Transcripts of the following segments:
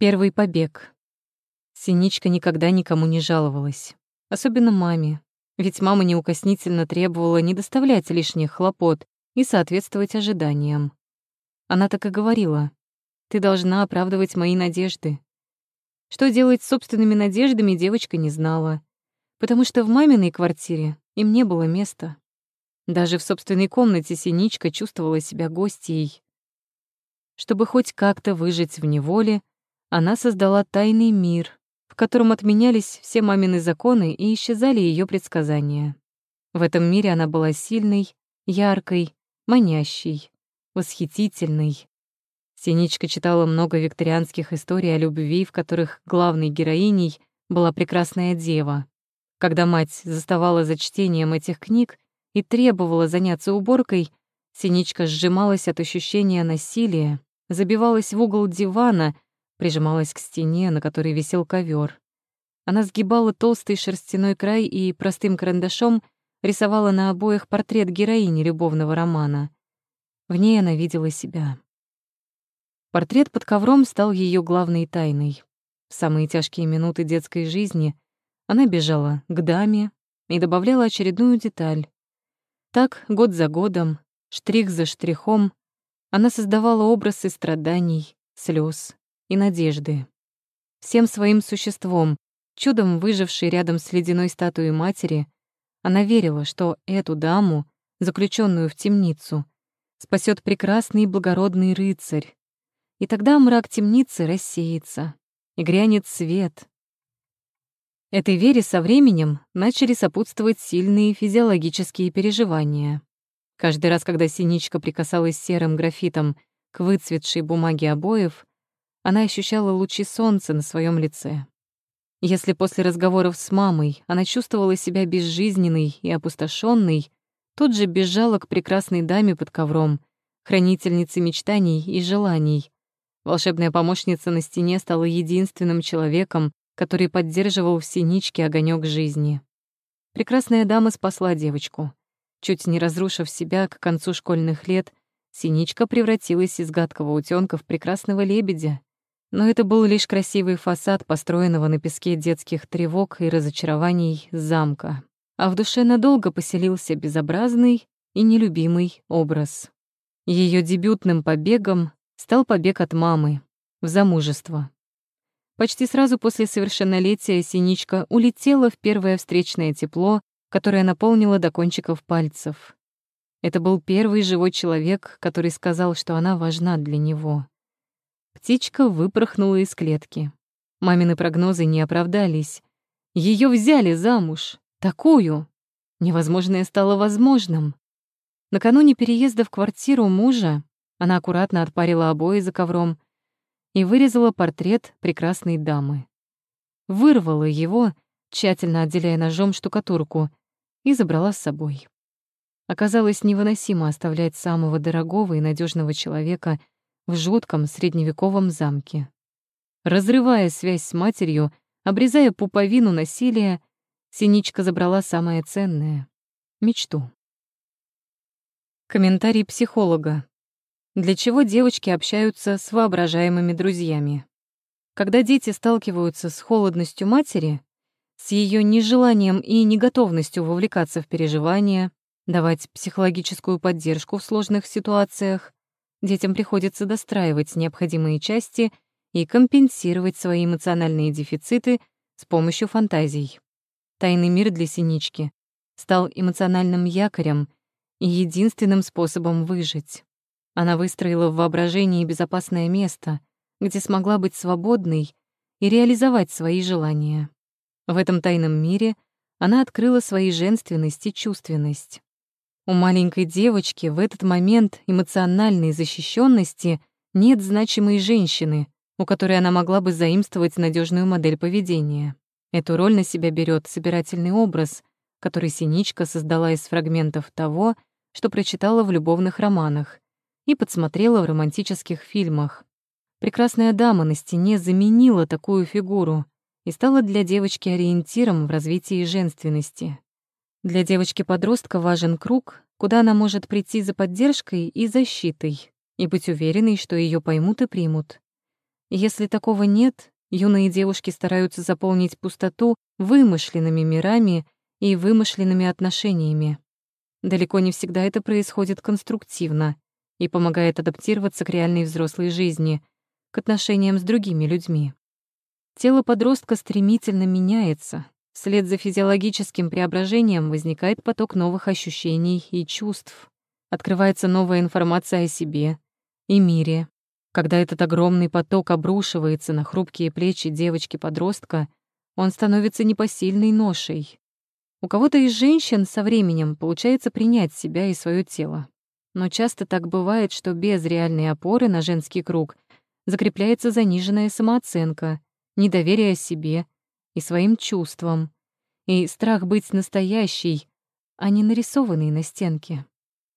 Первый побег. Синичка никогда никому не жаловалась. Особенно маме. Ведь мама неукоснительно требовала не доставлять лишних хлопот и соответствовать ожиданиям. Она так и говорила. «Ты должна оправдывать мои надежды». Что делать с собственными надеждами, девочка не знала. Потому что в маминой квартире им не было места. Даже в собственной комнате Синичка чувствовала себя гостьей. Чтобы хоть как-то выжить в неволе, она создала тайный мир, в котором отменялись все мамины законы и исчезали ее предсказания. В этом мире она была сильной, яркой, манящей, восхитительной. Синичка читала много викторианских историй о любви, в которых главной героиней была прекрасная дева. Когда мать заставала за чтением этих книг и требовала заняться уборкой, Синичка сжималась от ощущения насилия, забивалась в угол дивана — прижималась к стене, на которой висел ковер. Она сгибала толстый шерстяной край и простым карандашом рисовала на обоях портрет героини любовного романа. В ней она видела себя. Портрет под ковром стал ее главной тайной. В самые тяжкие минуты детской жизни она бежала к даме и добавляла очередную деталь. Так, год за годом, штрих за штрихом, она создавала образы страданий, слез, и надежды. Всем своим существом, чудом выжившей рядом с ледяной статуей матери, она верила, что эту даму, заключенную в темницу, спасет прекрасный и благородный рыцарь. И тогда мрак темницы рассеется, и грянет свет. Этой вере со временем начали сопутствовать сильные физиологические переживания. Каждый раз, когда синичка прикасалась серым графитом к выцветшей бумаге обоев, она ощущала лучи солнца на своем лице. Если после разговоров с мамой она чувствовала себя безжизненной и опустошенной, тут же бежала к прекрасной даме под ковром, хранительнице мечтаний и желаний. Волшебная помощница на стене стала единственным человеком, который поддерживал в синичке огонек жизни. Прекрасная дама спасла девочку. Чуть не разрушив себя к концу школьных лет, синичка превратилась из гадкого утёнка в прекрасного лебедя, но это был лишь красивый фасад построенного на песке детских тревог и разочарований замка. А в душе надолго поселился безобразный и нелюбимый образ. Ее дебютным побегом стал побег от мамы в замужество. Почти сразу после совершеннолетия Синичка улетела в первое встречное тепло, которое наполнило до кончиков пальцев. Это был первый живой человек, который сказал, что она важна для него. Птичка выпорхнула из клетки. Мамины прогнозы не оправдались. Ее взяли замуж. Такую. Невозможное стало возможным. Накануне переезда в квартиру мужа она аккуратно отпарила обои за ковром и вырезала портрет прекрасной дамы. Вырвала его, тщательно отделяя ножом штукатурку, и забрала с собой. Оказалось невыносимо оставлять самого дорогого и надежного человека в жутком средневековом замке. Разрывая связь с матерью, обрезая пуповину насилия, Синичка забрала самое ценное — мечту. Комментарий психолога. Для чего девочки общаются с воображаемыми друзьями? Когда дети сталкиваются с холодностью матери, с ее нежеланием и неготовностью вовлекаться в переживания, давать психологическую поддержку в сложных ситуациях, детям приходится достраивать необходимые части и компенсировать свои эмоциональные дефициты с помощью фантазий. Тайный мир для Синички стал эмоциональным якорем и единственным способом выжить. Она выстроила в воображении безопасное место, где смогла быть свободной и реализовать свои желания. В этом тайном мире она открыла свои женственность и чувственность. У маленькой девочки в этот момент эмоциональной защищенности нет значимой женщины, у которой она могла бы заимствовать надежную модель поведения. Эту роль на себя берет собирательный образ, который Синичка создала из фрагментов того, что прочитала в любовных романах и подсмотрела в романтических фильмах. Прекрасная дама на стене заменила такую фигуру и стала для девочки ориентиром в развитии женственности. Для девочки-подростка важен круг, куда она может прийти за поддержкой и защитой и быть уверенной, что ее поймут и примут. Если такого нет, юные девушки стараются заполнить пустоту вымышленными мирами и вымышленными отношениями. Далеко не всегда это происходит конструктивно и помогает адаптироваться к реальной взрослой жизни, к отношениям с другими людьми. Тело подростка стремительно меняется. Вслед за физиологическим преображением возникает поток новых ощущений и чувств. Открывается новая информация о себе и мире. Когда этот огромный поток обрушивается на хрупкие плечи девочки-подростка, он становится непосильной ношей. У кого-то из женщин со временем получается принять себя и свое тело. Но часто так бывает, что без реальной опоры на женский круг закрепляется заниженная самооценка, недоверие себе и своим чувствам, и страх быть настоящей, а не нарисованной на стенке.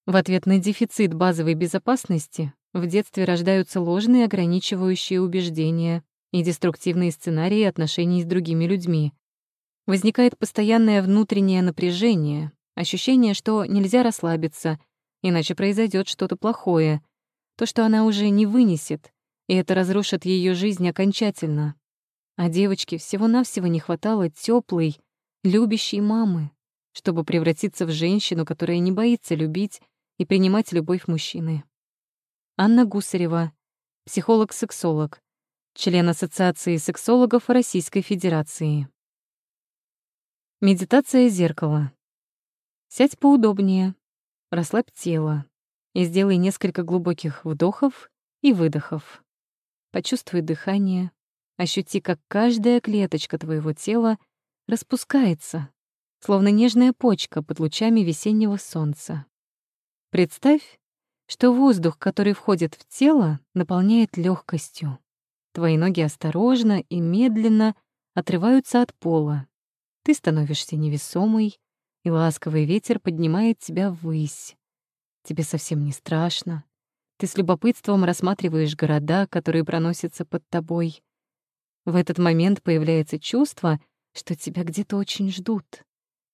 В ответ на дефицит базовой безопасности в детстве рождаются ложные ограничивающие убеждения и деструктивные сценарии отношений с другими людьми. Возникает постоянное внутреннее напряжение, ощущение, что нельзя расслабиться — иначе произойдет что-то плохое, то, что она уже не вынесет, и это разрушит ее жизнь окончательно. А девочке всего-навсего не хватало теплой, любящей мамы, чтобы превратиться в женщину, которая не боится любить и принимать любовь мужчины. Анна Гусарева, психолог-сексолог, член Ассоциации сексологов Российской Федерации. Медитация зеркала. Сядь поудобнее, Расслабь тело и сделай несколько глубоких вдохов и выдохов. Почувствуй дыхание, ощути, как каждая клеточка твоего тела распускается, словно нежная почка под лучами весеннего солнца. Представь, что воздух, который входит в тело, наполняет легкостью. Твои ноги осторожно и медленно отрываются от пола. Ты становишься невесомой, и ласковый ветер поднимает тебя ввысь. Тебе совсем не страшно. Ты с любопытством рассматриваешь города, которые проносятся под тобой. В этот момент появляется чувство, что тебя где-то очень ждут.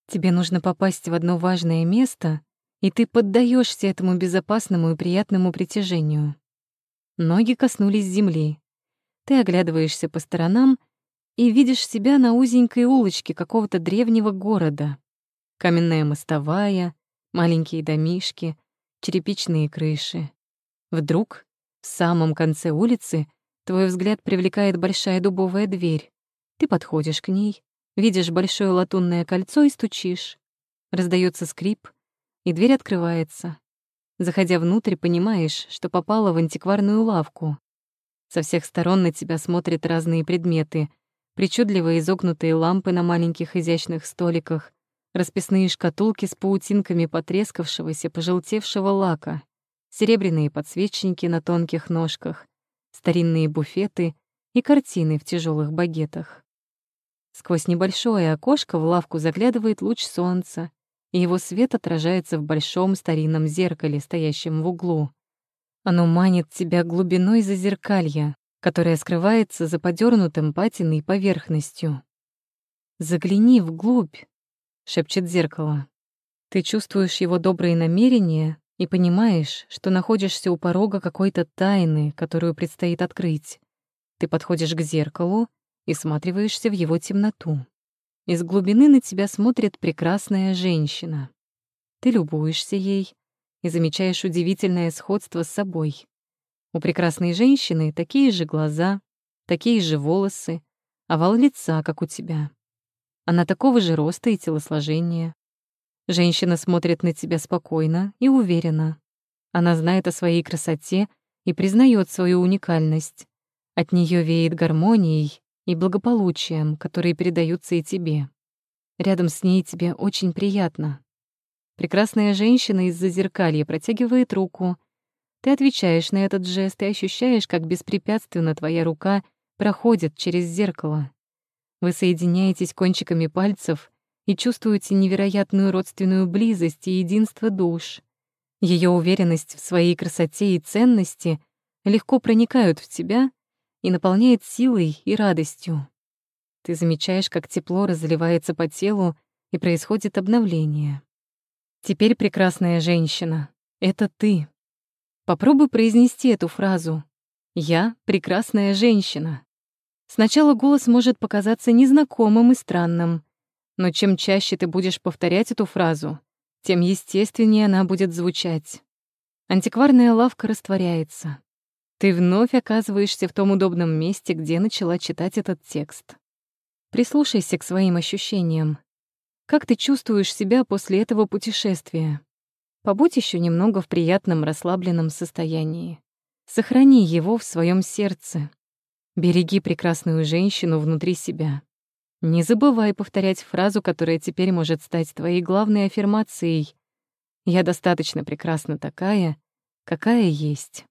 Тебе нужно попасть в одно важное место, и ты поддаешься этому безопасному и приятному притяжению. Ноги коснулись земли. Ты оглядываешься по сторонам и видишь себя на узенькой улочке какого-то древнего города. Каменная мостовая, маленькие домишки, черепичные крыши. Вдруг, в самом конце улицы, твой взгляд привлекает большая дубовая дверь. Ты подходишь к ней, видишь большое латунное кольцо и стучишь. Раздается скрип, и дверь открывается. Заходя внутрь, понимаешь, что попала в антикварную лавку. Со всех сторон на тебя смотрят разные предметы, причудливо изогнутые лампы на маленьких изящных столиках, расписные шкатулки с паутинками потрескавшегося, пожелтевшего лака, серебряные подсвечники на тонких ножках, старинные буфеты и картины в тяжелых багетах. Сквозь небольшое окошко в лавку заглядывает луч солнца, и его свет отражается в большом старинном зеркале, стоящем в углу. Оно манит тебя глубиной зазеркалья, которое скрывается за подернутым патиной поверхностью. Загляни вглубь, шепчет зеркало. Ты чувствуешь его добрые намерения и понимаешь, что находишься у порога какой-то тайны, которую предстоит открыть. Ты подходишь к зеркалу и сматриваешься в его темноту. Из глубины на тебя смотрит прекрасная женщина. Ты любуешься ей и замечаешь удивительное сходство с собой. У прекрасной женщины такие же глаза, такие же волосы, овал лица, как у тебя. Она такого же роста и телосложения. Женщина смотрит на тебя спокойно и уверенно. Она знает о своей красоте и признает свою уникальность. От нее веет гармонией и благополучием, которые передаются и тебе. Рядом с ней тебе очень приятно. Прекрасная женщина из-за зеркалья протягивает руку. Ты отвечаешь на этот жест и ощущаешь, как беспрепятственно твоя рука проходит через зеркало. Вы соединяетесь кончиками пальцев и чувствуете невероятную родственную близость и единство душ. Ее уверенность в своей красоте и ценности легко проникают в тебя и наполняет силой и радостью. Ты замечаешь, как тепло разливается по телу и происходит обновление. Теперь прекрасная женщина — это ты. Попробуй произнести эту фразу. «Я — прекрасная женщина». Сначала голос может показаться незнакомым и странным, но чем чаще ты будешь повторять эту фразу, тем естественнее она будет звучать. Антикварная лавка растворяется. Ты вновь оказываешься в том удобном месте, где начала читать этот текст. Прислушайся к своим ощущениям. Как ты чувствуешь себя после этого путешествия? Побудь еще немного в приятном расслабленном состоянии. Сохрани его в своем сердце. Береги прекрасную женщину внутри себя. Не забывай повторять фразу, которая теперь может стать твоей главной аффирмацией. «Я достаточно прекрасна такая, какая есть».